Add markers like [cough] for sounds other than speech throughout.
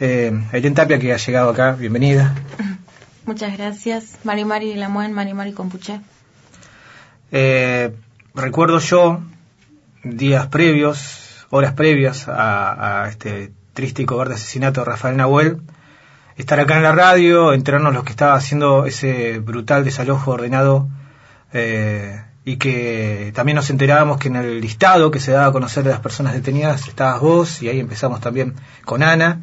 Eh, Tapia, que ha llegado acá, bienvenida. [coughs] Muchas gracias. Mari Mari Lamuen, Mari Mari Compuche. Eh, recuerdo yo días previos, horas previas a, este triste y cobarde asesinato de Rafael Nahuel, estar acá en la radio, enterarnos lo que estaba haciendo ese brutal desalojo ordenado eh, y que también nos enterábamos que en el listado que se daba a conocer de las personas detenidas estabas vos y ahí empezamos también con Ana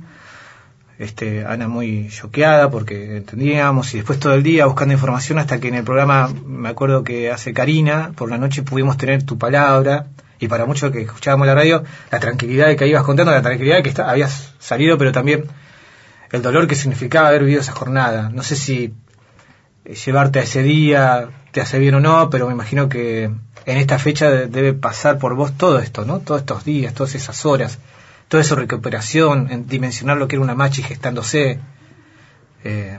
este, Ana muy choqueada porque entendíamos y después todo el día buscando información hasta que en el programa, me acuerdo que hace Karina, por la noche pudimos tener tu palabra y para muchos que escuchábamos la radio, la tranquilidad de que ibas contando, la tranquilidad de que está, habías salido, pero también el dolor que significaba haber vivido esa jornada. No sé si llevarte a ese día te hace bien o no, pero me imagino que en esta fecha debe pasar por vos todo esto, ¿no? Todos estos días, todas esas horas toda esa recuperación, en dimensionar lo que era una machi gestándose. Eh.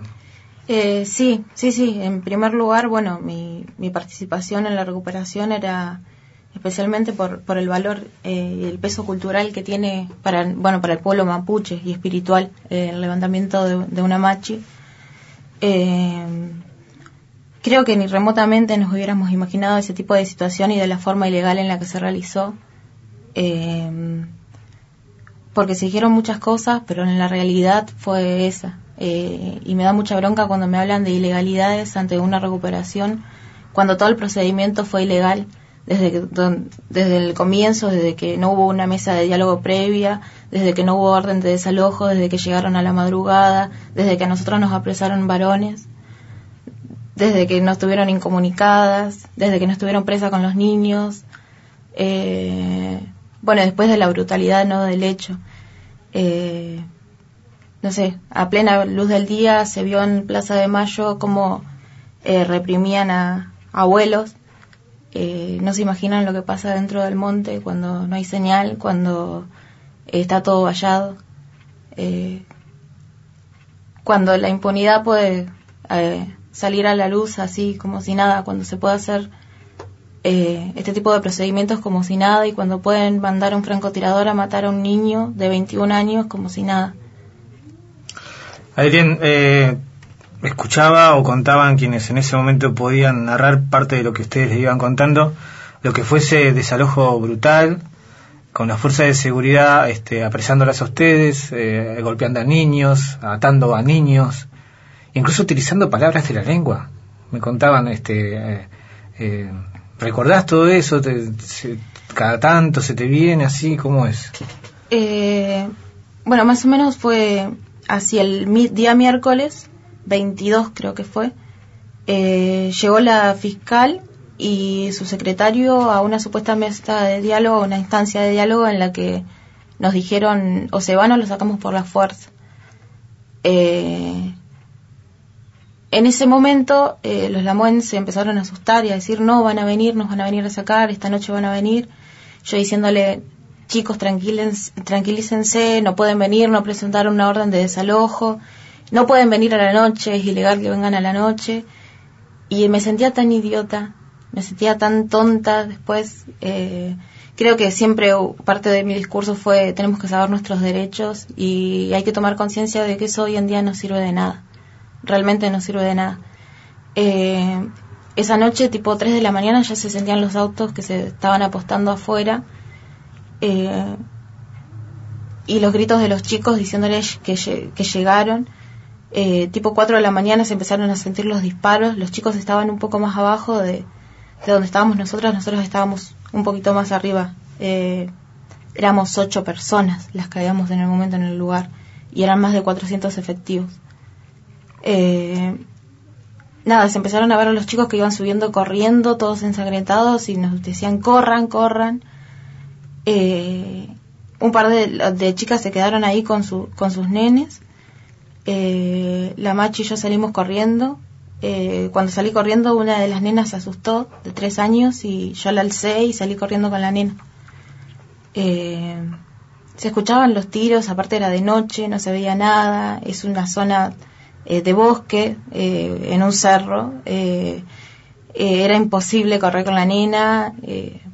Eh, sí, sí, sí. En primer lugar, bueno, mi, mi participación en la recuperación era especialmente por, por el valor eh, y el peso cultural que tiene para, bueno, para el pueblo mapuche y espiritual el levantamiento de, de una machi. creo que ni remotamente nos hubiéramos imaginado ese tipo de situación y de la forma ilegal en la que se realizó. Porque se dijeron muchas cosas, pero en la realidad fue esa. Eh, y me da mucha bronca cuando me hablan de ilegalidades ante una recuperación, cuando todo el procedimiento fue ilegal, desde, desde el comienzo, desde que no hubo una mesa de diálogo previa, desde que no hubo orden de desalojo, desde que llegaron a la madrugada, desde que a nosotros nos apresaron varones, desde que no estuvieron incomunicadas, desde que no estuvieron presas con los niños. Eh, bueno, después de la brutalidad no del hecho. Eh, no sé, a plena luz del día se vio en Plaza de Mayo cómo eh, reprimían a, abuelos. Eh, no se imaginan lo que pasa dentro del monte cuando no hay señal, cuando está todo vallado. cuando la impunidad puede salir a la luz así como si nada, cuando se puede hacer eh, este tipo de procedimientos como si nada y cuando pueden mandar un francotirador a matar a un niño de 21 años como si nada. Adrián, eh, escuchaba o contaban quienes en ese momento podían narrar parte de lo que ustedes les iban contando, lo que fuese desalojo brutal, con las fuerzas de seguridad este, apresándolas a ustedes, eh, golpeando a niños, atando a niños, incluso utilizando palabras de la lengua. Me contaban este, eh, eh ¿Recordás todo eso? ¿Cada tanto se te viene así? ¿Cómo es? Eh, bueno, más o menos fue hacia el día miércoles, 22 creo que fue, eh, llegó la fiscal y su secretario a una supuesta mesa de diálogo, una instancia de diálogo en la que nos dijeron o se van o lo sacamos por la fuerza. Eh, en ese momento eh, los Lamoen se empezaron a asustar y a decir, no, van a venir, nos van a venir a sacar, esta noche van a venir. Yo diciéndole, chicos, tranquilícense, no pueden venir, no presentaron una orden de desalojo, no pueden venir a la noche, es ilegal que vengan a la noche. Y me sentía tan idiota, me sentía tan tonta después. Eh, creo que siempre parte de mi discurso fue, tenemos que saber nuestros derechos y hay que tomar conciencia de que eso hoy en día no sirve de nada realmente no sirve de nada. Eh, esa noche, tipo 3 de la mañana, ya se sentían los autos que se estaban apostando afuera eh, y los gritos de los chicos diciéndoles que, que llegaron. Eh, tipo 4 de la mañana se empezaron a sentir los disparos, los chicos estaban un poco más abajo de, de donde estábamos nosotros, nosotros estábamos un poquito más arriba. éramos 8 personas las que habíamos en el momento en el lugar y eran más de 400 efectivos eh, nada, se empezaron a ver a los chicos que iban subiendo corriendo, todos ensangrentados, y nos decían, corran, corran. Eh, un par de, chicas se quedaron ahí con, su, con sus nenes. Eh, la machi y yo salimos corriendo. Eh, cuando salí corriendo, una de las nenas se asustó, de tres años, y yo la alcé y salí corriendo con la nena. se escuchaban los tiros, aparte era de noche, no se veía nada, es una zona eh, de bosque eh, en un cerro. Eh, era imposible correr con la nena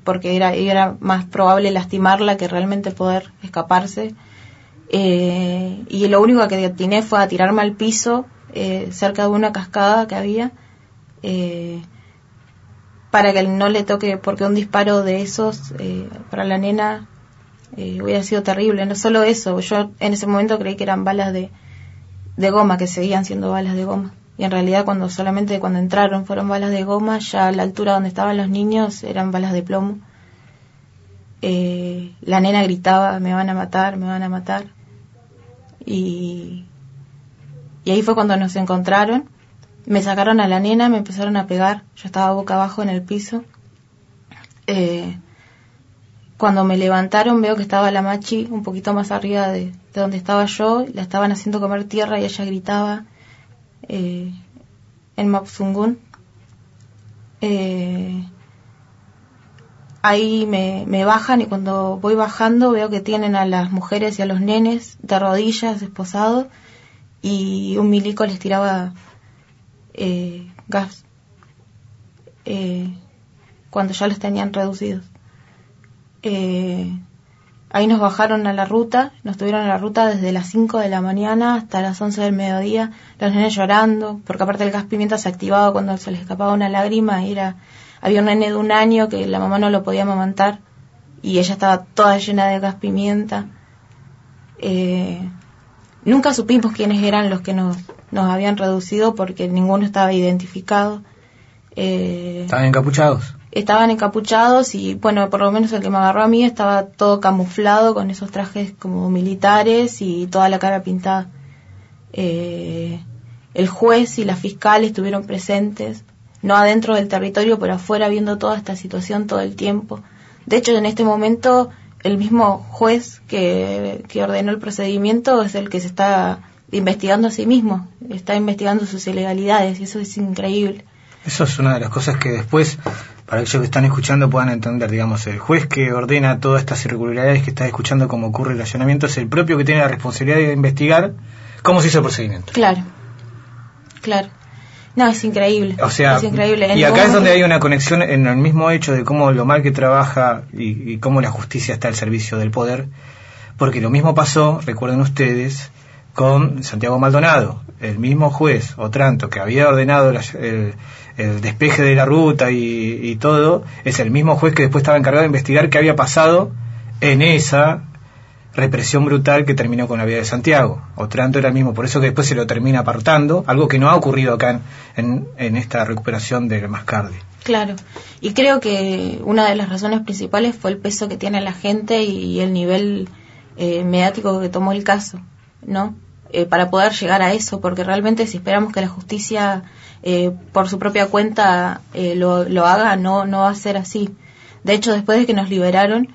porque era, era más probable lastimarla que realmente poder escaparse. Eh, y lo único que atiné fue a tirarme al piso eh, cerca de una cascada que había eh, para que no le toque, porque un disparo de esos para la nena hubiera sido terrible. No solo eso, yo en ese momento creí que eran balas de, de goma, que seguían siendo balas de goma. Y en realidad cuando solamente cuando entraron fueron balas de goma, ya a la altura donde estaban los niños eran balas de plomo. la nena gritaba, me van a matar, me van a matar y, y ahí fue cuando nos encontraron. Me sacaron a la nena, me empezaron a pegar. Yo estaba boca abajo en el piso. Eh, cuando me levantaron veo que estaba la machi un poquito más arriba de, donde estaba yo. La estaban haciendo comer tierra y ella gritaba eh, en Mapsungun. Eh, ahí me, me, bajan y cuando voy bajando veo que tienen a las mujeres y a los nenes de rodillas, esposados, y un milico les tiraba eh, gas eh, cuando ya los tenían reducidos. Eh, ahí nos bajaron a la ruta, nos tuvieron a la ruta desde las 5 de la mañana hasta las 11 del mediodía, los nenes llorando, porque aparte el gas pimienta se activaba cuando se les escapaba una lágrima y era había un nene de un año que la mamá no lo podía amamantar y ella estaba toda llena de gas pimienta. Eh, nunca supimos quiénes eran los que nos, nos habían reducido porque ninguno estaba identificado. Eh, ¿Estaban encapuchados? Estaban encapuchados y, bueno, por lo menos el que me agarró a mí estaba todo camuflado con esos trajes como militares y toda la cara pintada. Eh, el juez y la fiscal estuvieron presentes no adentro del territorio, pero afuera viendo toda esta situación todo el tiempo. De hecho, en este momento, el mismo juez que, que ordenó el procedimiento es el que se está investigando a sí mismo, está investigando sus ilegalidades y eso es increíble. Eso es una de las cosas que después, para aquellos que están escuchando, puedan entender, digamos, el juez que ordena todas estas irregularidades que está escuchando cómo ocurre el allanamiento es el propio que tiene la responsabilidad de investigar cómo se hizo el procedimiento. Claro, claro. No, es increíble. O sea, es increíble. y acá es donde hay una conexión en el mismo hecho de cómo lo mal que trabaja y, cómo la justicia está al servicio del poder, porque lo mismo pasó, recuerden ustedes, con Santiago Maldonado, el mismo juez Otranto que había ordenado el, despeje de la ruta y, y todo, es el mismo juez que después estaba encargado de investigar qué había pasado en esa represión brutal que terminó con la vida de Santiago. Otranto era el mismo, por eso que después se lo termina apartando, algo que no ha ocurrido acá en, en, esta recuperación de Mascardi. Claro, y creo que una de las razones principales fue el peso que tiene la gente y el nivel eh, mediático que tomó el caso, ¿no? Eh, para poder llegar a eso, porque realmente si esperamos que la justicia eh, por su propia cuenta lo, lo haga, no, no va a ser así. De hecho, después de que nos liberaron,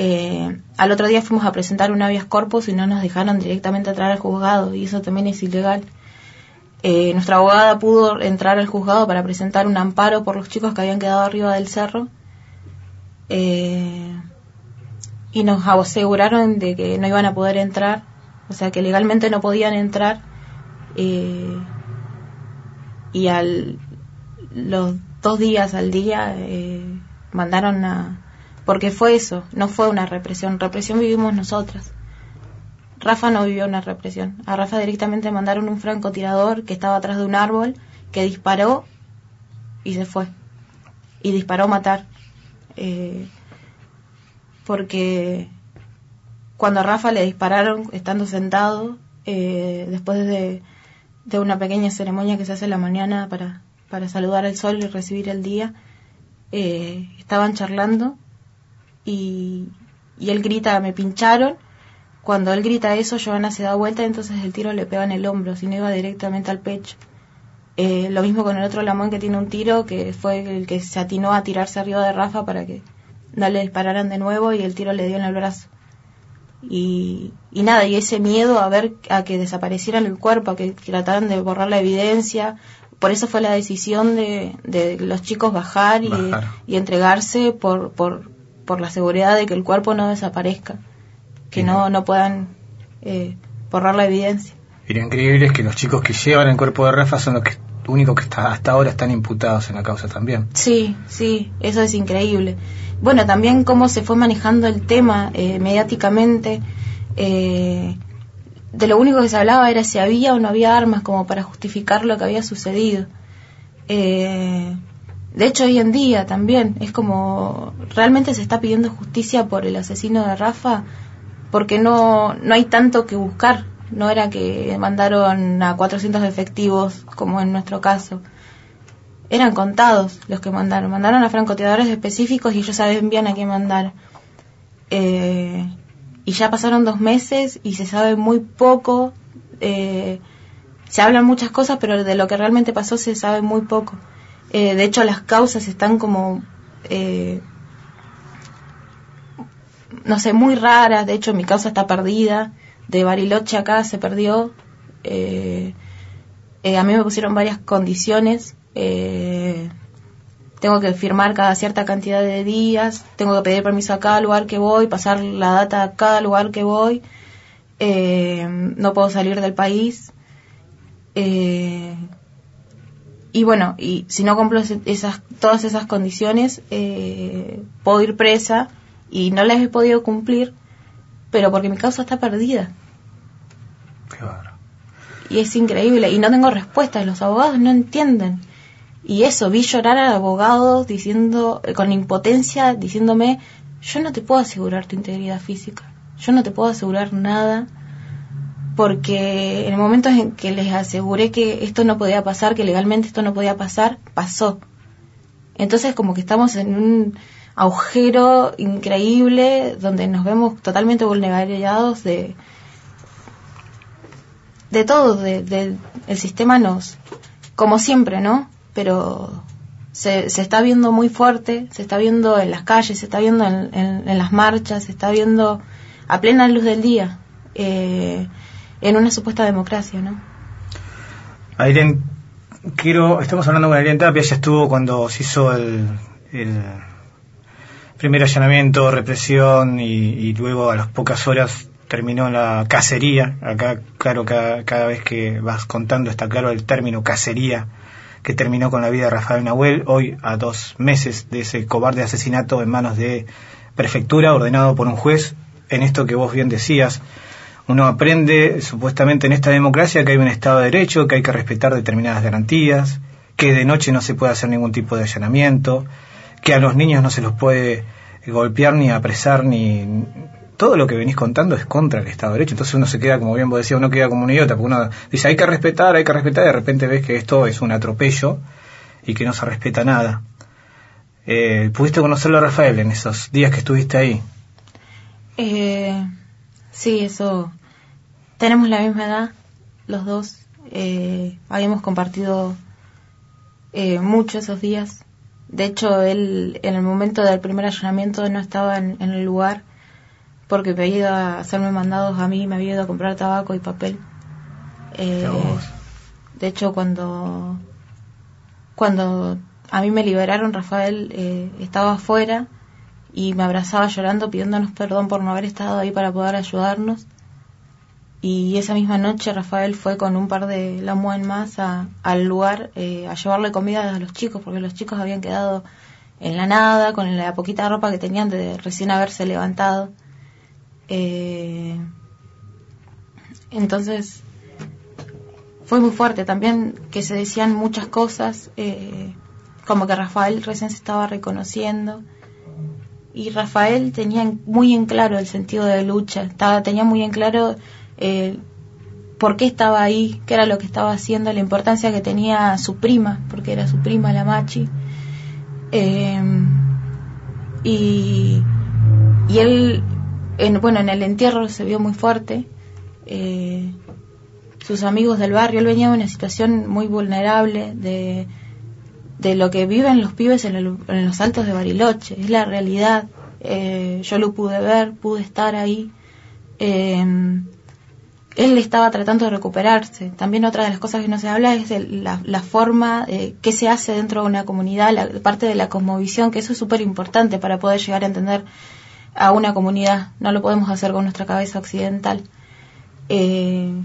eh, al otro día fuimos a presentar un habeas corpus y no nos dejaron directamente entrar al juzgado y eso también es ilegal. Eh, nuestra abogada pudo entrar al juzgado para presentar un amparo por los chicos que habían quedado arriba del cerro eh, y nos aseguraron de que no iban a poder entrar, o sea que legalmente no podían entrar y al los dos días al día mandaron a porque fue eso, no fue una represión, represión vivimos nosotras. Rafa no vivió una represión, a Rafa directamente mandaron un francotirador que estaba atrás de un árbol, que disparó y se fue, y disparó a matar, eh, porque cuando a Rafa le dispararon estando sentado, eh, después de, una pequeña ceremonia que se hace en la mañana para, para saludar al sol y recibir el día, eh, estaban charlando y, él grita, me pincharon. Cuando él grita eso, Joana se da vuelta, entonces el tiro le pega en el hombro, si no iba directamente al pecho. Eh, lo mismo con el otro Lamón que tiene un tiro, que fue el que se atinó a tirarse arriba de Rafa para que no le dispararan de nuevo y el tiro le dio en el brazo. Y, y nada, y ese miedo a ver a que desaparecieran el cuerpo, a que, trataran de borrar la evidencia. Por eso fue la decisión de, de los chicos bajar y, y entregarse por, por, por la seguridad de que el cuerpo no desaparezca, que no, no puedan eh, borrar la evidencia. Y lo increíble es que los chicos que llevan el cuerpo de Rafa son los que únicos que hasta ahora están imputados en la causa también. Sí, sí, eso es increíble. Bueno, también cómo se fue manejando el tema eh, mediáticamente. Eh, de lo único que se hablaba era si había o no había armas como para justificar lo que había sucedido. Eh, de hecho, hoy en día también es como realmente se está pidiendo justicia por el asesino de Rafa porque no, no hay tanto que buscar. No era que mandaron a 400 efectivos como en nuestro caso. Eran contados los que mandaron. Mandaron a francotiradores específicos y ellos saben bien a quién mandar. Eh, y ya pasaron dos meses y se sabe muy poco. Eh, se hablan muchas cosas, pero de lo que realmente pasó se sabe muy poco. Eh, de hecho, las causas están como, eh, no sé, muy raras. De hecho, mi causa está perdida. De Bariloche acá se perdió. Eh, a mí me pusieron varias condiciones. tengo que firmar cada cierta cantidad de días. Tengo que pedir permiso a cada lugar que voy, pasar la data a cada lugar que voy. no puedo salir del país. Eh, y bueno, y si no cumplo esas, todas esas condiciones, eh, puedo ir presa y no las he podido cumplir, pero porque mi causa está perdida. Y es increíble, y no tengo respuestas, los abogados no entienden. Y eso, vi llorar al abogado diciendo, con impotencia, diciéndome, yo no te puedo asegurar tu integridad física, yo no te puedo asegurar nada, porque en el momento en que les aseguré que esto no podía pasar, que legalmente esto no podía pasar, pasó. Entonces como que estamos en un agujero increíble donde nos vemos totalmente vulnerados de de todo, de, el sistema nos, como siempre, ¿no? Pero se, se está viendo muy fuerte, se está viendo en las calles, se está viendo en, en, las marchas, se está viendo a plena luz del día. Eh, en una supuesta democracia, ¿no? Aileen, quiero, estamos hablando con Aileen Tapia, ella estuvo cuando se hizo el, primer allanamiento, represión y, luego a las pocas horas terminó la cacería. Acá, claro, cada, cada, vez que vas contando está claro el término cacería que terminó con la vida de Rafael Nahuel, hoy a dos meses de ese cobarde asesinato en manos de prefectura ordenado por un juez, en esto que vos bien decías, uno aprende supuestamente en esta democracia que hay un Estado de Derecho, que hay que respetar determinadas garantías, que de noche no se puede hacer ningún tipo de allanamiento, que a los niños no se los puede golpear ni apresar ni todo lo que venís contando es contra el Estado de Derecho. Entonces uno se queda, como bien vos decías, uno queda como un idiota, porque uno dice hay que respetar, hay que respetar, y de repente ves que esto es un atropello y que no se respeta nada. Eh, ¿Pudiste conocerlo a Rafael en esos días que estuviste ahí? Eh, sí, eso tenemos la misma edad, los dos. Eh, habíamos compartido eh, mucho esos días. De hecho, él en el momento del primer allanamiento no estaba en, el lugar porque me había ido a hacerme mandados a mí, me había ido a comprar tabaco y papel. Eh, de hecho, cuando, cuando a mí me liberaron, Rafael eh, estaba afuera y me abrazaba llorando pidiéndonos perdón por no haber estado ahí para poder ayudarnos y esa misma noche Rafael fue con un par de Lamuen más al lugar eh, a llevarle comida a los chicos, porque los chicos habían quedado en la nada, con la poquita ropa que tenían de recién haberse levantado. Eh, entonces, fue muy fuerte también que se decían muchas cosas, eh, como que Rafael recién se estaba reconociendo. Y Rafael tenía muy en claro el sentido de lucha, tenía muy en claro eh, por qué estaba ahí, qué era lo que estaba haciendo, la importancia que tenía su prima, porque era su prima la Machi. Y, y él, en, bueno, en el entierro se vio muy fuerte. Eh, sus amigos del barrio, él venía de una situación muy vulnerable de, de lo que viven los pibes en, en los altos de Bariloche, es la realidad. Eh, yo lo pude ver, pude estar ahí. Eh, él estaba tratando de recuperarse. También otra de las cosas que no se habla es de la, forma eh, que se hace dentro de una comunidad, la parte de la cosmovisión, que eso es súper importante para poder llegar a entender a una comunidad. No lo podemos hacer con nuestra cabeza occidental. Eh,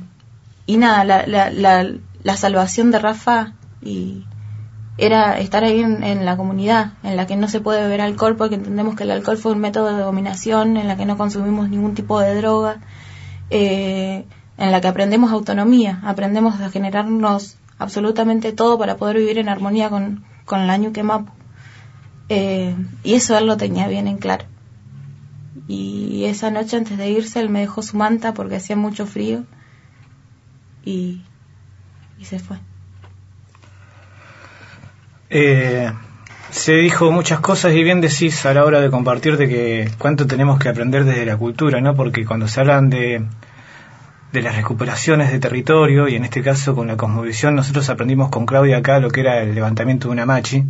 y nada, la, la, la, salvación de Rafa y era estar ahí en, la comunidad, en la que no se puede beber alcohol porque entendemos que el alcohol fue un método de dominación, en la que no consumimos ningún tipo de droga. Eh, en la que aprendemos autonomía, aprendemos a generarnos absolutamente todo para poder vivir en armonía con, con la Ñuque Mapu. Eh, y eso él lo tenía bien en claro. Y esa noche antes de irse él me dejó su manta porque hacía mucho frío y, y se fue. Eh, se dijo muchas cosas y bien decís a la hora de compartirte que cuánto tenemos que aprender desde la cultura, ¿no? Porque cuando se hablan de, de las recuperaciones de territorio, y en este caso con la cosmovisión, nosotros aprendimos con Claudia acá lo que era el levantamiento de una machi.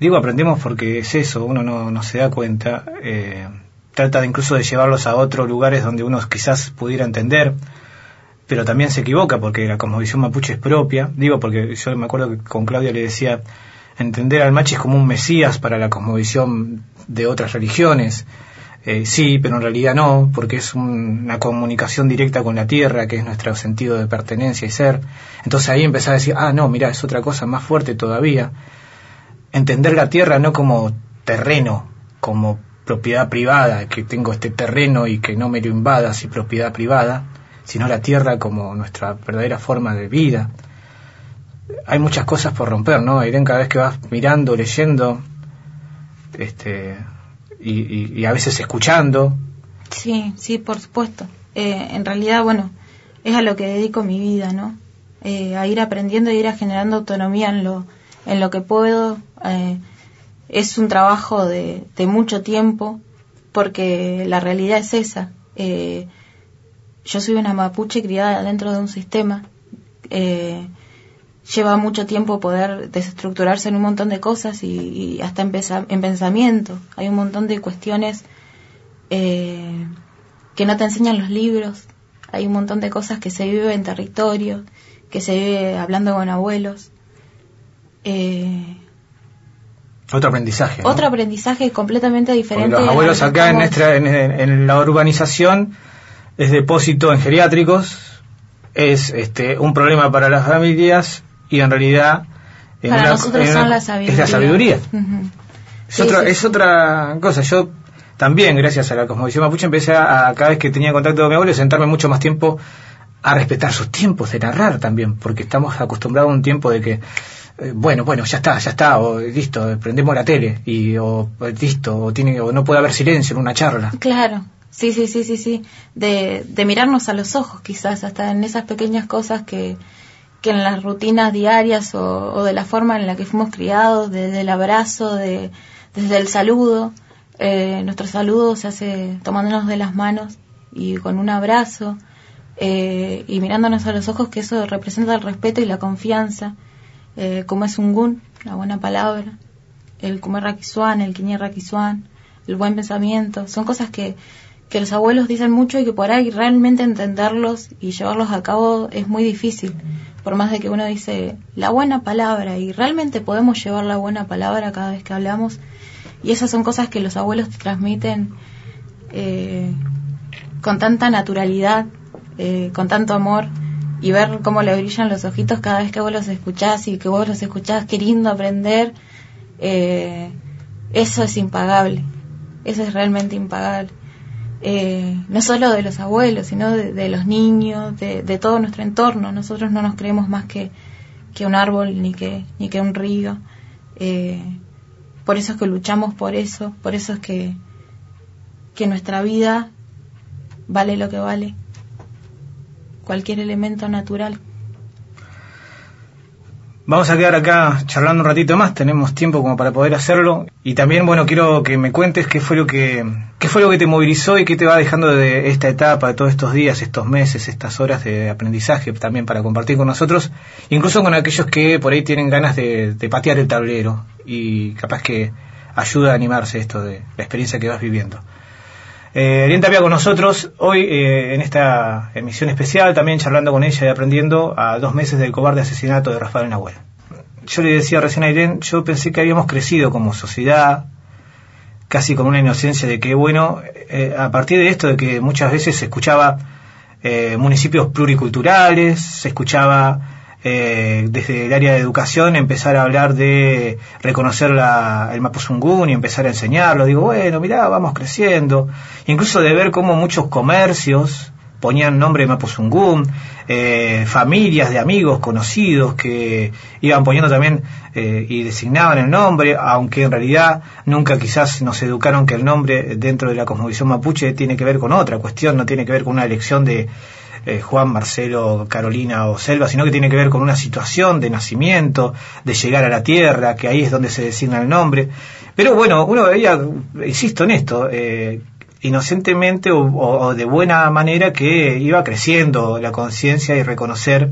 Digo aprendemos porque es eso, uno no, no se da cuenta. Eh, trata de incluso de llevarlos a otros lugares donde uno quizás pudiera entender, pero también se equivoca porque la cosmovisión mapuche es propia. Digo porque yo me acuerdo que con Claudia le decía, entender al machi es como un mesías para la cosmovisión de otras religiones. Eh, sí, pero en realidad no, porque es una comunicación directa con la tierra, que es nuestro sentido de pertenencia y ser. Entonces ahí empezaba a decir, ah, no, mira, es otra cosa más fuerte todavía. Entender la tierra no como terreno, como propiedad privada, que tengo este terreno y que no me lo invada si propiedad privada, sino la tierra como nuestra verdadera forma de vida. Hay muchas cosas por romper, ¿no? Irene, cada vez que vas mirando, leyendo, este, y, a veces escuchando. Sí, sí, por supuesto. Eh, en realidad, bueno, es a lo que dedico mi vida, ¿no? Eh, a ir aprendiendo y ir generando autonomía en lo, en lo que puedo. Eh, es un trabajo de, de, mucho tiempo porque la realidad es esa. yo soy una mapuche criada dentro de un sistema. lleva mucho tiempo poder desestructurarse en un montón de cosas y, hasta en, en, pensamiento. Hay un montón de cuestiones eh, que no te enseñan los libros. Hay un montón de cosas que se vive en territorio, que se vive hablando con abuelos. Eh, otro aprendizaje. Otro aprendizaje completamente diferente. los abuelos acá en, nuestra, en, la urbanización es depósito en geriátricos, es este, un problema para las familias y en realidad para nosotros son la sabiduría. es la sabiduría. es, otra, es otra cosa. Yo también, gracias a la cosmovisión mapuche, empecé a, cada vez que tenía contacto con mi abuelo, sentarme mucho más tiempo a respetar sus tiempos de narrar también, porque estamos acostumbrados a un tiempo de que eh, bueno, bueno, ya está, ya está, o listo, prendemos la tele, y o listo, o, tiene, o no puede haber silencio en una charla. Claro, sí, sí, sí, sí, sí, de, de mirarnos a los ojos quizás, hasta en esas pequeñas cosas que, que en las rutinas diarias o, de la forma en la que fuimos criados, desde el abrazo, de, desde el saludo. Eh, nuestro saludo se hace tomándonos de las manos y con un abrazo eh, y mirándonos a los ojos, que eso representa el respeto y la confianza, eh, como es un gun, la buena palabra, el comer raquisuan, el quiñer raquisuan, el buen pensamiento, son cosas que, que los abuelos dicen mucho y que por ahí realmente entenderlos y llevarlos a cabo es muy difícil. Por más de que uno dice la buena palabra y realmente podemos llevar la buena palabra cada vez que hablamos. Y esas son cosas que los abuelos te transmiten eh, con tanta naturalidad, eh, con tanto amor y ver cómo le brillan los ojitos cada vez que vos los escuchás y que vos los escuchás queriendo aprender, eh, eso es impagable, eso es realmente impagable. Eh, no solo de los abuelos, sino de, los niños, de, todo nuestro entorno. Nosotros no nos creemos más que, que un árbol ni que, ni que un río. Eh, por eso es que luchamos por eso, por eso es que, que nuestra vida vale lo que vale. Cualquier elemento natural. Vamos a quedar acá charlando un ratito más, tenemos tiempo como para poder hacerlo. Y también, bueno, quiero que me cuentes qué fue lo que, qué fue lo que te movilizó y qué te va dejando de esta etapa, de todos estos días, estos meses, estas horas de aprendizaje también para compartir con nosotros, incluso con aquellos que por ahí tienen ganas de, patear el tablero y capaz que ayuda a animarse esto de la experiencia que vas viviendo. Eh, Ariel con nosotros hoy eh, en esta emisión especial, también charlando con ella y aprendiendo a dos meses del cobarde asesinato de Rafael Nahuel. Yo le decía recién a Irene, yo pensé que habíamos crecido como sociedad, casi con una inocencia de que, bueno, eh, a partir de esto, de que muchas veces se escuchaba eh, municipios pluriculturales, se escuchaba eh, desde el área de educación empezar a hablar de reconocer la, el Mapuzungún y empezar a enseñarlo. Digo, bueno, mirá, vamos creciendo. Incluso de ver cómo muchos comercios ponían nombre de Mapuzungún, eh, familias de amigos conocidos que iban poniendo también eh, y designaban el nombre, aunque en realidad nunca quizás nos educaron que el nombre dentro de la cosmovisión mapuche tiene que ver con otra cuestión, no tiene que ver con una elección de eh, Juan, Marcelo, Carolina o Selva, sino que tiene que ver con una situación de nacimiento, de llegar a la tierra, que ahí es donde se designa el nombre. Pero bueno, uno veía, insisto en esto, eh, inocentemente o, de buena manera que iba creciendo la conciencia y reconocer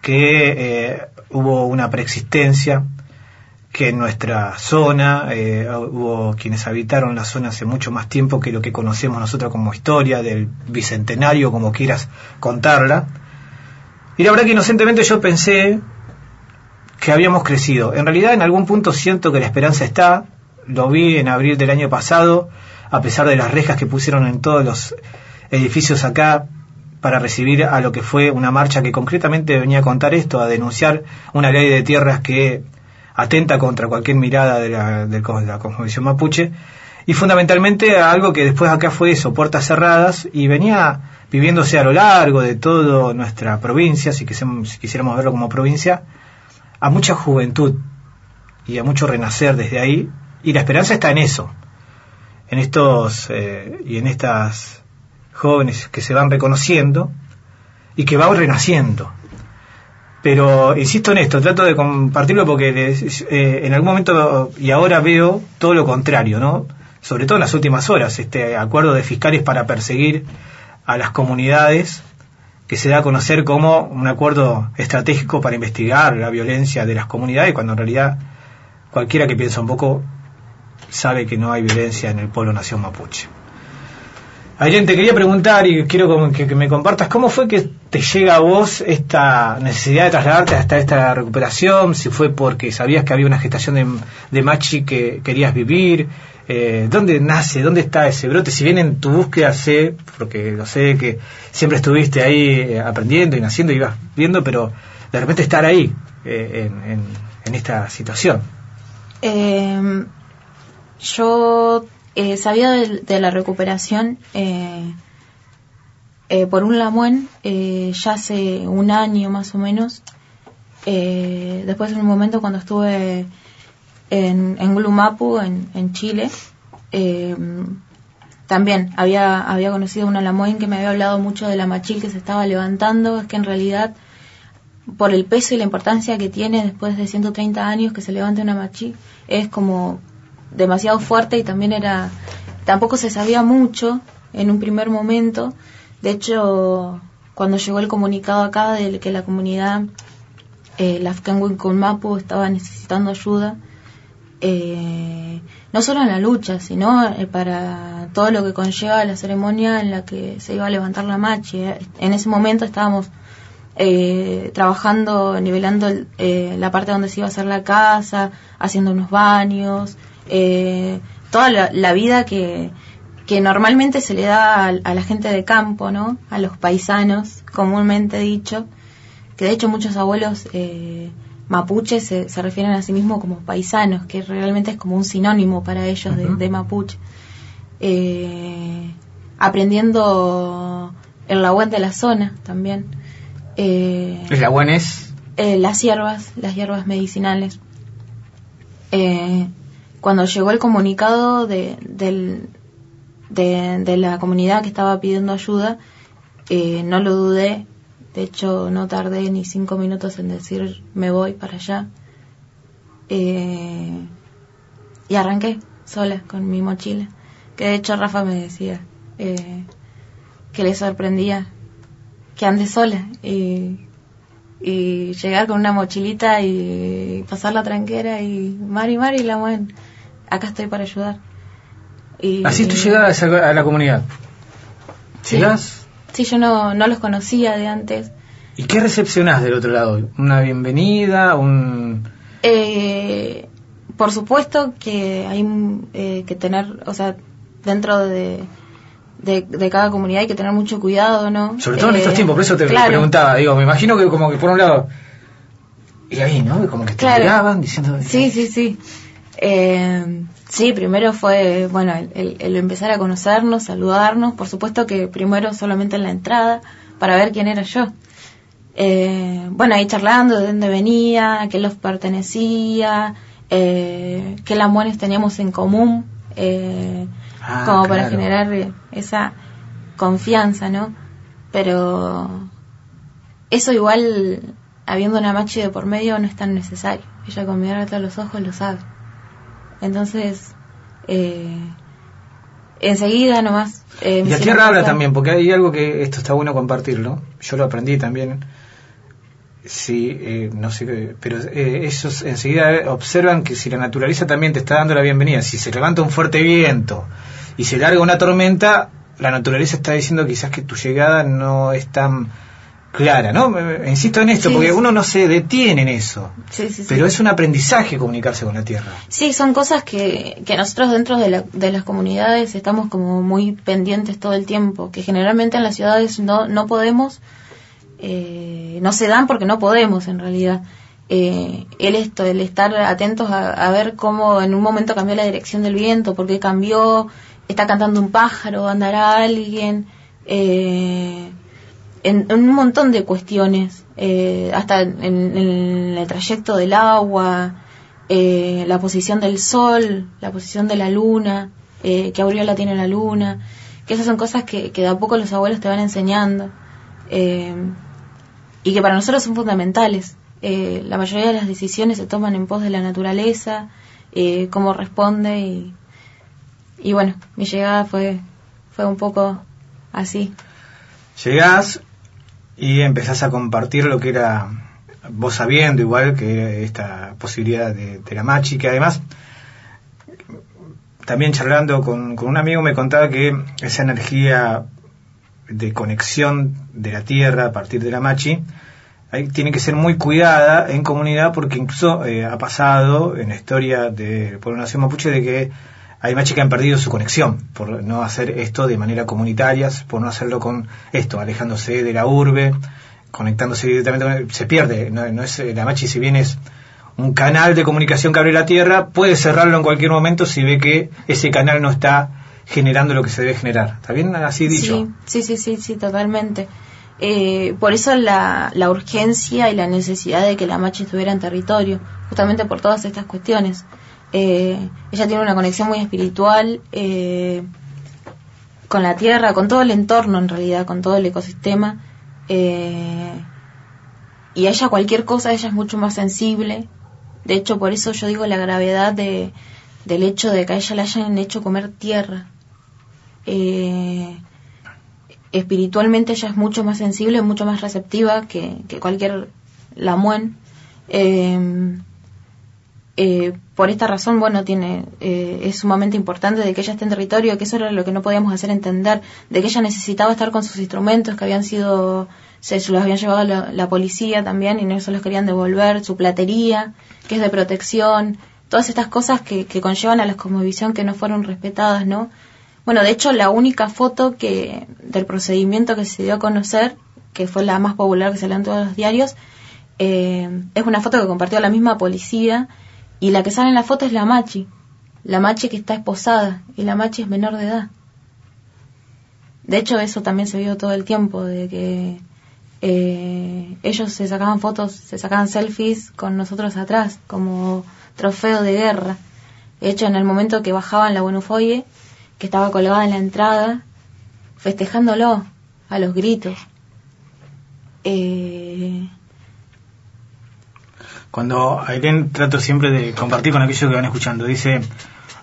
que eh, hubo una preexistencia que en nuestra zona eh, hubo quienes habitaron la zona hace mucho más tiempo que lo que conocemos nosotros como historia del bicentenario, como quieras contarla. Y la verdad que inocentemente yo pensé que habíamos crecido. En realidad en algún punto siento que la esperanza está. Lo vi en abril del año pasado, a pesar de las rejas que pusieron en todos los edificios acá para recibir a lo que fue una marcha que concretamente venía a contar esto, a denunciar una ley de tierras que atenta contra cualquier mirada de la, de la mapuche, y fundamentalmente algo que después acá fue eso, puertas cerradas, y venía viviéndose a lo largo de toda nuestra provincia, si, si quisiéramos verlo como provincia, a mucha juventud y a mucho renacer desde ahí, y la esperanza está en eso, en estos eh, y en estas jóvenes que se van reconociendo y que van renaciendo. Pero insisto en esto, trato de compartirlo porque eh, en algún momento y ahora veo todo lo contrario, ¿no? Sobre todo en las últimas horas, este acuerdo de fiscales para perseguir a las comunidades que se da a conocer como un acuerdo estratégico para investigar la violencia de las comunidades, cuando en realidad cualquiera que piensa un poco sabe que no hay violencia en el pueblo nación mapuche. Ayer te quería preguntar y quiero que, me compartas cómo fue que te llega a vos esta necesidad de trasladarte hasta esta recuperación, si fue porque sabías que había una gestación de, machi que querías vivir, eh, dónde nace, dónde está ese brote, si bien en tu búsqueda sé, porque lo sé que siempre estuviste ahí eh, aprendiendo y naciendo y ibas viendo, pero de repente estar ahí eh, en, esta situación. Em, yo eh, sabía de, la recuperación eh, eh, por un lamuen ya hace un año más o menos. después en un momento cuando estuve en, en Glumapu, en, Chile, también había, había conocido una Lamuen que me había hablado mucho de la machil que se estaba levantando. Es que en realidad, por el peso y la importancia que tiene después de 130 años que se levante una machil, es como demasiado fuerte y también era, tampoco se sabía mucho en un primer momento. De hecho, cuando llegó el comunicado acá de que la comunidad, eh, la con Mapu estaba necesitando ayuda, eh, no solo en la lucha, sino eh, para todo lo que conlleva la ceremonia en la que se iba a levantar la machi. En ese momento estábamos eh, trabajando, nivelando la parte donde se iba a hacer la casa, haciendo unos baños, eh, toda la, vida que, que normalmente se le da a, la gente de campo, ¿no? A los paisanos, comúnmente dicho, que de hecho muchos abuelos eh, mapuches se, se, refieren a sí mismos como paisanos, que realmente es como un sinónimo para ellos de, mapuche. Eh, aprendiendo el lagüen de la zona también. Eh, ¿El es? Eh, las hierbas, las hierbas medicinales. Eh, cuando llegó el comunicado de, de, la comunidad que estaba pidiendo ayuda, eh, no lo dudé. De hecho, no tardé ni cinco minutos en decir me voy para allá. Eh, y arranqué sola con mi mochila. Que de hecho Rafa me decía eh, que le sorprendía que ande sola. Y y llegar con una mochilita y pasar la tranquera y Mari, Mari, la buen, acá estoy para ayudar. Y, Así tú llegabas a la comunidad. Sí, Sí, yo no, no los conocía de antes. ¿Y qué recepcionás del otro lado? ¿Una bienvenida? un eh, Por supuesto que hay eh, que tener, o sea, dentro de, de, cada comunidad hay que tener mucho cuidado, ¿no? Sobre todo en estos eh, tiempos, por eso te preguntaba, digo, me imagino que como que por un lado, y ahí, ¿no? Como que te miraban diciendo... Sí, sí, sí. Eh, Sí, primero fue, bueno, el, empezar a conocernos, saludarnos, por supuesto que primero solamente en la entrada, para ver quién era yo. Eh, bueno, ahí charlando de dónde venía, a qué los pertenecía, eh, qué lamones teníamos en común, eh, ah, como para generar esa confianza, ¿no? Pero eso igual, habiendo una machi de por medio, no es tan necesario. Ella con mirarte a los ojos lo sabe. Entonces, eh, enseguida nomás. Eh, y a tierra habla también, porque hay algo que esto está bueno compartirlo. Yo lo aprendí también. Sí, eh, no sé, pero eh, ellos enseguida observan que si la naturaleza también te está dando la bienvenida, si se levanta un fuerte viento y se larga una tormenta, la naturaleza está diciendo quizás que tu llegada no es tan clara, ¿no? Insisto en esto, porque uno no se detiene en eso. pero es un aprendizaje comunicarse con la tierra. Sí, son cosas que, que nosotros dentro de, de, las comunidades estamos como muy pendientes todo el tiempo, que generalmente en las ciudades no, no podemos, eh, no se dan porque no podemos en realidad. Eh, el esto, el estar atentos a, a, ver cómo en un momento cambió la dirección del viento, porque cambió, está cantando un pájaro, andará alguien. Eh, en, un montón de cuestiones, eh, hasta en, el trayecto del agua, eh, la posición del sol, la posición de la luna, eh, qué aureola tiene la luna, que esas son cosas que, que de a poco los abuelos te van enseñando eh, y que para nosotros son fundamentales. la mayoría de las decisiones se toman en pos de la naturaleza, cómo responde y, y bueno, mi llegada fue, fue un poco así. Llegás y empezás a compartir lo que era vos sabiendo igual que esta posibilidad de, la machi, que además también charlando con, con, un amigo me contaba que esa energía de conexión de la tierra a partir de la machi tiene que ser muy cuidada en comunidad porque incluso eh, ha pasado en la historia de la nación mapuche de que hay machis que han perdido su conexión por no hacer esto de manera comunitaria, por no hacerlo con esto, alejándose de la urbe, conectándose directamente, se pierde. No, es, la machi, si bien es un canal de comunicación que abre la tierra, puede cerrarlo en cualquier momento si ve que ese canal no está generando lo que se debe generar. ¿Está bien así dicho? Sí, sí, sí, sí, totalmente. Eh, por eso la, la urgencia y la necesidad de que la machi estuviera en territorio, justamente por todas estas cuestiones. Eh, ella tiene una conexión muy espiritual eh, con la tierra, con todo el entorno en realidad, con todo el ecosistema. Eh, y a ella cualquier cosa, ella es mucho más sensible. De hecho, por eso yo digo la gravedad de, del hecho de que a ella le hayan hecho comer tierra. espiritualmente ella es mucho más sensible, mucho más receptiva que, cualquier lamuén. Eh, eh, por esta razón, bueno, tiene, eh, es sumamente importante de que ella esté en territorio, que eso era lo que no podíamos hacer entender, de que ella necesitaba estar con sus instrumentos que habían sido, se, los habían llevado la, policía también y no se los querían devolver, su platería, que es de protección, todas estas cosas que, que conllevan a la cosmovisión que no fueron respetadas, ¿no? Bueno, de hecho, la única foto que, del procedimiento que se dio a conocer, que fue la más popular que salió en todos los diarios, eh, es una foto que compartió la misma policía, y la que sale en la foto es la machi, la machi que está esposada, y la machi es menor de edad. De hecho, eso también se vio todo el tiempo, de que eh, ellos se sacaban fotos, se sacaban selfies con nosotros atrás, como trofeo de guerra. De hecho, en el momento que bajaban la Buenufoye, que estaba colgada en la entrada, festejándolo a los gritos. Eh, cuando Ailén trato siempre de compartir con aquellos que van escuchando, dice,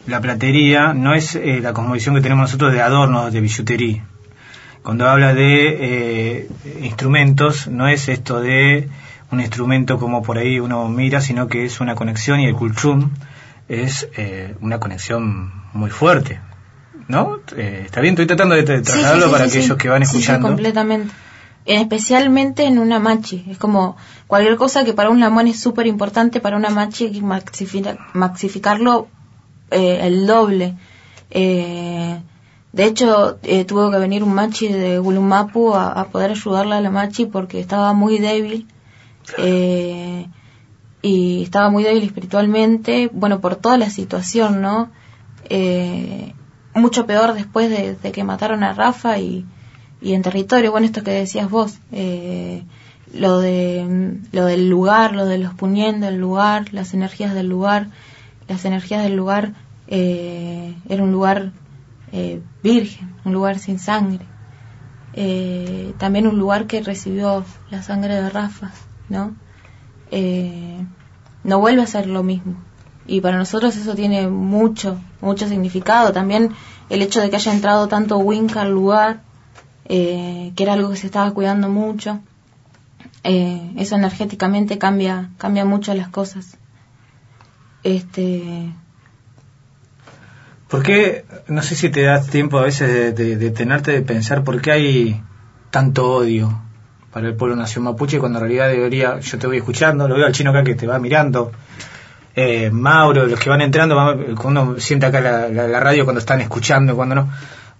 la platería no es eh, la cosmovisión que tenemos nosotros de adornos, de billutería. Cuando habla de eh, instrumentos, no es esto de un instrumento como por ahí uno mira, sino que es una conexión y el kulchum es eh, una conexión muy fuerte. ¿No? ¿Está bien? Estoy tratando de trasladarlo para aquellos que van escuchando. completamente especialmente en una machi. Es como cualquier cosa que para un lamón es súper importante, para una machi hay que maxificarlo eh, el doble. Eh, de hecho, eh, tuvo que venir un machi de Gulumapu a, poder ayudarla a la machi porque estaba muy débil. y estaba muy débil espiritualmente, bueno, por toda la situación, ¿no? eh, mucho peor después de, que mataron a Rafa y, y, en territorio, bueno, esto que decías vos, eh, lo, de, lo del lugar, lo de los puñendo del lugar, las energías del lugar, las energías del lugar, eh, era un lugar eh, virgen, un lugar sin sangre. Eh, también un lugar que recibió la sangre de Rafa, ¿no? no vuelve a ser lo mismo. Y para nosotros eso tiene mucho, mucho significado. También el hecho de que haya entrado tanto Winca al lugar, que era algo que se estaba cuidando mucho. eso energéticamente cambia, cambia mucho las cosas. Este, ¿Por qué, no sé si te das tiempo a veces de, de, tenerte de pensar por qué hay tanto odio para el pueblo nación mapuche cuando en realidad debería, yo te voy escuchando, lo veo al chino acá que te va mirando, eh, Mauro, los que van entrando, cuando uno siente acá la, radio cuando están escuchando, cuando no.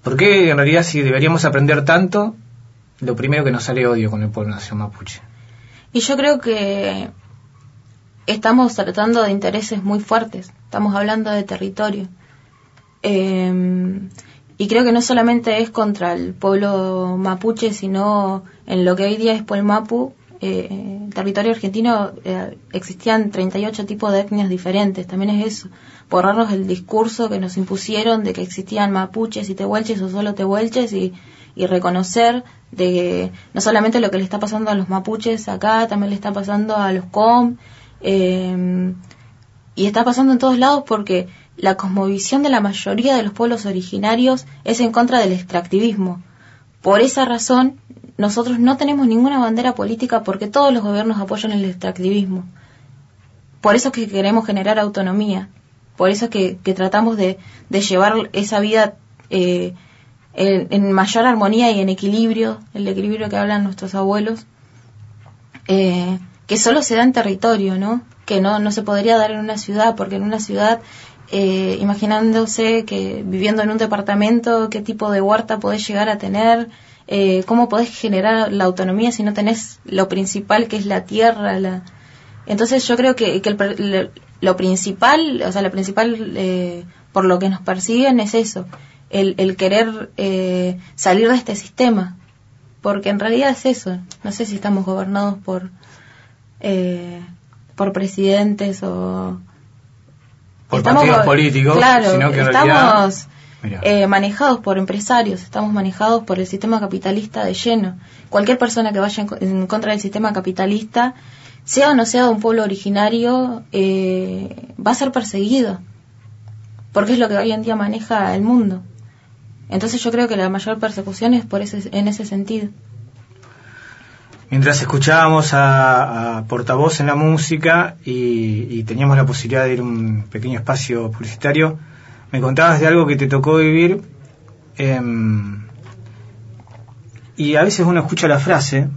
¿Por qué en realidad si deberíamos aprender tanto, lo primero que nos sale odio con el pueblo nación mapuche? Y yo creo que estamos tratando de intereses muy fuertes, estamos hablando de territorio eh, y creo que no solamente es contra el pueblo mapuche, sino en lo que hoy día es Puelmapu, eh, el territorio argentino eh, existían 38 tipos de etnias diferentes, también es eso, borrarnos el discurso que nos impusieron de que existían mapuches y tehuelches o solo tehuelches y, y reconocer de que no solamente lo que le está pasando a los mapuches acá, también le está pasando a los com, eh, y está pasando en todos lados porque la cosmovisión de la mayoría de los pueblos originarios es en contra del extractivismo. Por esa razón, nosotros no tenemos ninguna bandera política porque todos los gobiernos apoyan el extractivismo. Por eso es que queremos generar autonomía. Por eso es que, tratamos de, llevar esa vida eh, en, mayor armonía y en equilibrio, el equilibrio que hablan nuestros abuelos, eh, que solo se da en territorio, ¿no? Que no, no se podría dar en una ciudad, porque en una ciudad eh, imaginándose que viviendo en un departamento, qué tipo de huerta podés llegar a tener, eh, cómo podés generar la autonomía si no tenés lo principal que es la tierra. La... Entonces yo creo que, lo principal, o sea, lo principal eh, por lo que nos persiguen es eso, el, el querer eh, salir de este sistema, porque en realidad es eso. No sé si estamos gobernados por, eh, por presidentes o por partidos políticos, sino que estamos eh, manejados por empresarios, estamos manejados por el sistema capitalista de lleno. Cualquier persona que vaya en, contra del sistema capitalista, sea o no sea de un pueblo originario, eh, va a ser perseguido, porque es lo que hoy en día maneja el mundo. Entonces yo creo que la mayor persecución es por ese, en ese sentido. Mientras escuchábamos a, Portavoz en la música y, teníamos la posibilidad de ir a un pequeño espacio publicitario, me contabas de algo que te tocó vivir em, y a veces uno escucha la frase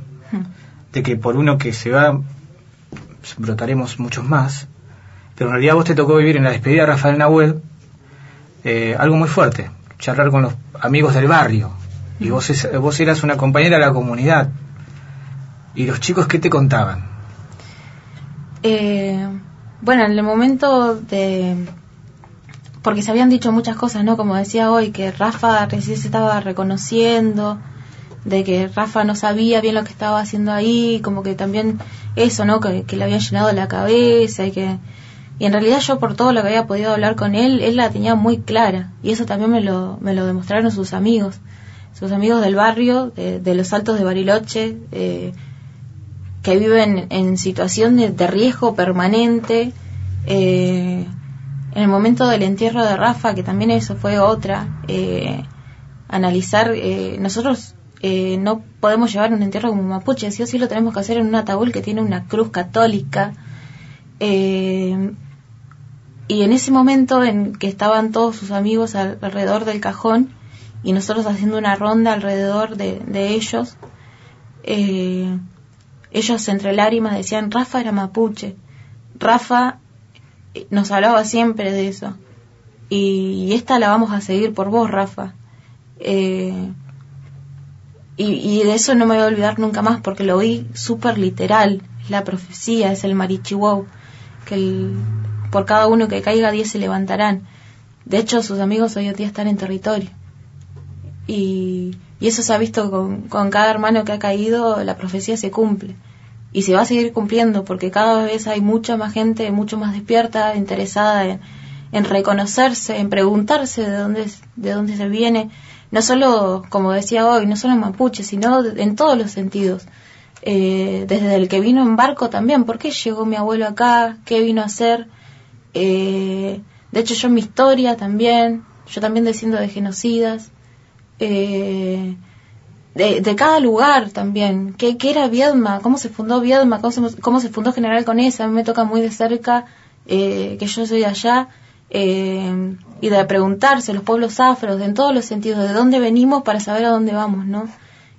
de que por uno que se va brotaremos muchos más, pero en realidad vos te tocó vivir en la despedida de Rafael Nahuel eh, algo muy fuerte, charlar con los amigos del barrio y vos, vos eras una compañera de la comunidad ¿Y los chicos qué te contaban? Eh, bueno, en el momento de... Porque se habían dicho muchas cosas, ¿no? Como decía hoy, que Rafa recién se estaba reconociendo, de que Rafa no sabía bien lo que estaba haciendo ahí, como que también eso, ¿no? Que, le había llenado la cabeza y que... Y en realidad yo por todo lo que había podido hablar con él, él la tenía muy clara. Y eso también me lo, me lo demostraron sus amigos. Sus amigos del barrio, de, los altos de Bariloche, eh, que viven en situación de, riesgo permanente. Eh, en el momento del entierro de Rafa, que también eso fue otra, eh, analizar, eh, no podemos llevar un entierro como mapuche, sí o sí lo tenemos que hacer en un ataúd que tiene una cruz católica. y en ese momento en que estaban todos sus amigos alrededor del cajón y nosotros haciendo una ronda alrededor de, ellos, eh, ellos entre lágrimas decían, Rafa era mapuche. Rafa eh, nos hablaba siempre de eso. Y, esta la vamos a seguir por vos, Rafa. Eh, y, de eso no me voy a olvidar nunca más porque lo vi súper literal. La profecía, es el marichihuau. Que por cada uno que caiga, diez se levantarán. De hecho, sus amigos hoy en día están en territorio. Y, eso se ha visto con, con cada hermano que ha caído, la profecía se cumple. Y se va a seguir cumpliendo porque cada vez hay mucha más gente, mucho más despierta, interesada en, en reconocerse, en preguntarse de dónde, de dónde se viene, no solo, como decía hoy, no solo mapuche, sino en todos los sentidos. Eh, desde el que vino en barco también, ¿por qué llegó mi abuelo acá? ¿Qué vino a hacer? Eh, de hecho, yo mi historia también, yo también desciendo de genocidas, eh, de, cada lugar también, ¿Qué, ¿Qué, era Viedma? ¿Cómo se fundó Viedma? ¿Cómo se, cómo se fundó General Conesa? A mí me toca muy de cerca, que yo soy de allá, eh, y de preguntarse los pueblos afros, en todos los sentidos, de dónde venimos para saber a dónde vamos, ¿no?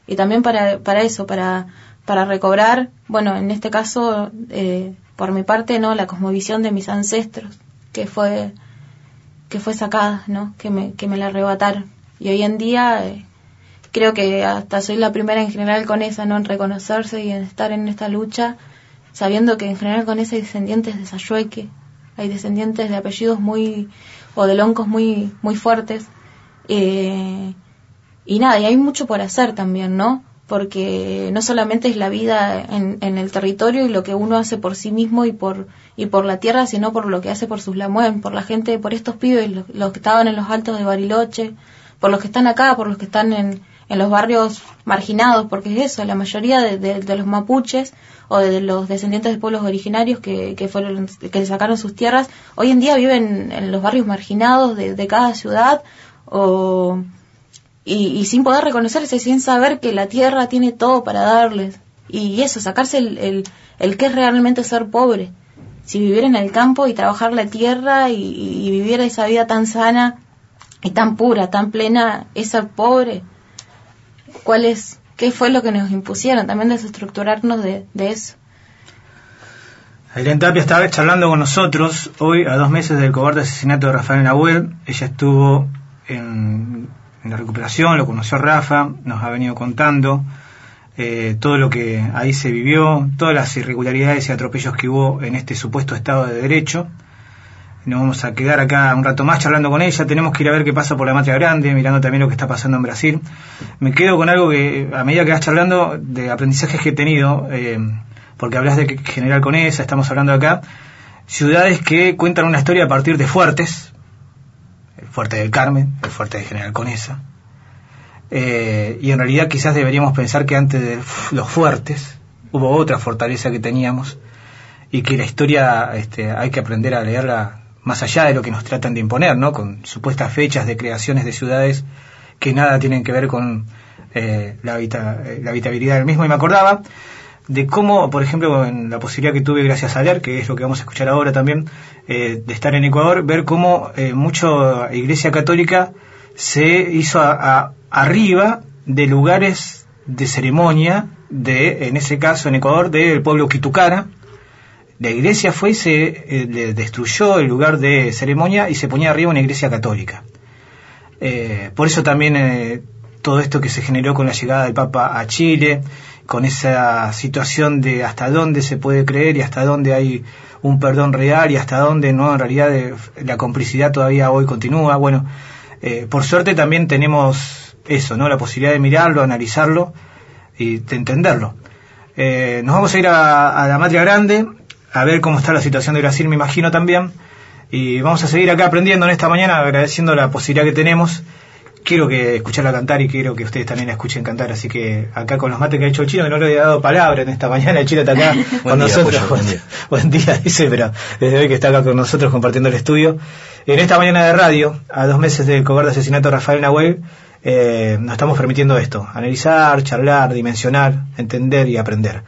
Y también para, para eso, para, para recobrar, bueno, en este caso, eh, por mi parte, ¿no? La cosmovisión de mis ancestros, que fue, que fue sacada, ¿no? Que me, que me la arrebataron. Y hoy en día, eh, creo que hasta soy la primera en general con esa, ¿no? En reconocerse y en estar en esta lucha, sabiendo que en general con esa descendientes de Sayueque, hay descendientes de apellidos muy, o de loncos muy, muy fuertes. Eh, y nada, y hay mucho por hacer también, ¿no? Porque no solamente es la vida en, en, el territorio y lo que uno hace por sí mismo y por, y por la tierra, sino por lo que hace por sus lamuen, por la gente, por estos pibes, los, que estaban en los altos de Bariloche, por los que están acá, por los que están en, en los barrios marginados, porque es eso, la mayoría de, los mapuches o de los descendientes de pueblos originarios que, que fueron que sacaron sus tierras hoy en día viven en los barrios marginados de, cada ciudad o y, sin poder reconocerse sin saber que la tierra tiene todo para darles. Y eso sacarse el, el, que es realmente ser pobre. Si vivir en el campo y trabajar la tierra y, y vivir esa vida tan sana y tan pura tan plena es ser pobre cuál es qué fue lo que nos impusieron, también desestructurarnos de, de eso. Ailén Tapia estaba charlando con nosotros hoy, a dos meses del cobarde asesinato de Rafael Nahuel. Ella estuvo en, la recuperación, lo conoció Rafa, nos ha venido contando eh, todo lo que ahí se vivió, todas las irregularidades y atropellos que hubo en este supuesto Estado de Derecho. Nos vamos a quedar acá un rato más charlando con ella. Tenemos que ir a ver qué pasa por la Matria Grande, mirando también lo que está pasando en Brasil. Me quedo con algo que, a medida que vas charlando, de aprendizajes que he tenido, eh, porque hablas de General Conesa, estamos hablando acá, ciudades que cuentan una historia a partir de fuertes, el fuerte del Carmen, el fuerte de General Conesa. Eh, y en realidad quizás deberíamos pensar que antes de los fuertes hubo otra fortaleza que teníamos y que la historia este, hay que aprender a leerla más allá de lo que nos tratan de imponer, ¿no? Con supuestas fechas de creaciones de ciudades que nada tienen que ver con eh, la, eh, la habitabilidad del mismo. Y me acordaba de cómo, por ejemplo, en la posibilidad que tuve gracias a leer, que es lo que vamos a escuchar ahora también, eh, de estar en Ecuador, ver cómo mucho Iglesia Católica se hizo arriba de lugares de ceremonia de, en ese caso en Ecuador, del pueblo Quitucara, la iglesia fue y se eh, destruyó el lugar de ceremonia y se ponía arriba una iglesia católica. Eh, por eso también eh, todo esto que se generó con la llegada del Papa a Chile, con esa situación de hasta dónde se puede creer y hasta dónde hay un perdón real y hasta dónde no, en realidad la complicidad todavía hoy continúa. Bueno, por suerte también tenemos eso, ¿no? La posibilidad de mirarlo, analizarlo y de entenderlo. nos vamos a ir a, a la Matria Grande, a ver cómo está la situación de Brasil, me imagino también. Y vamos a seguir acá aprendiendo en esta mañana, agradeciendo la posibilidad que tenemos. Quiero que escucharla cantar y quiero que ustedes también la escuchen cantar, así que acá con los mates que ha hecho el chino, que no le he dado palabra en esta mañana, el chino está acá [laughs] con nosotros. [laughs] buen, día. dice, pero desde hoy que está acá con nosotros compartiendo el estudio. En esta mañana de radio, a dos meses del cobarde asesinato de Rafael Nahuel, eh, nos estamos permitiendo esto, analizar, charlar, dimensionar, entender y aprender.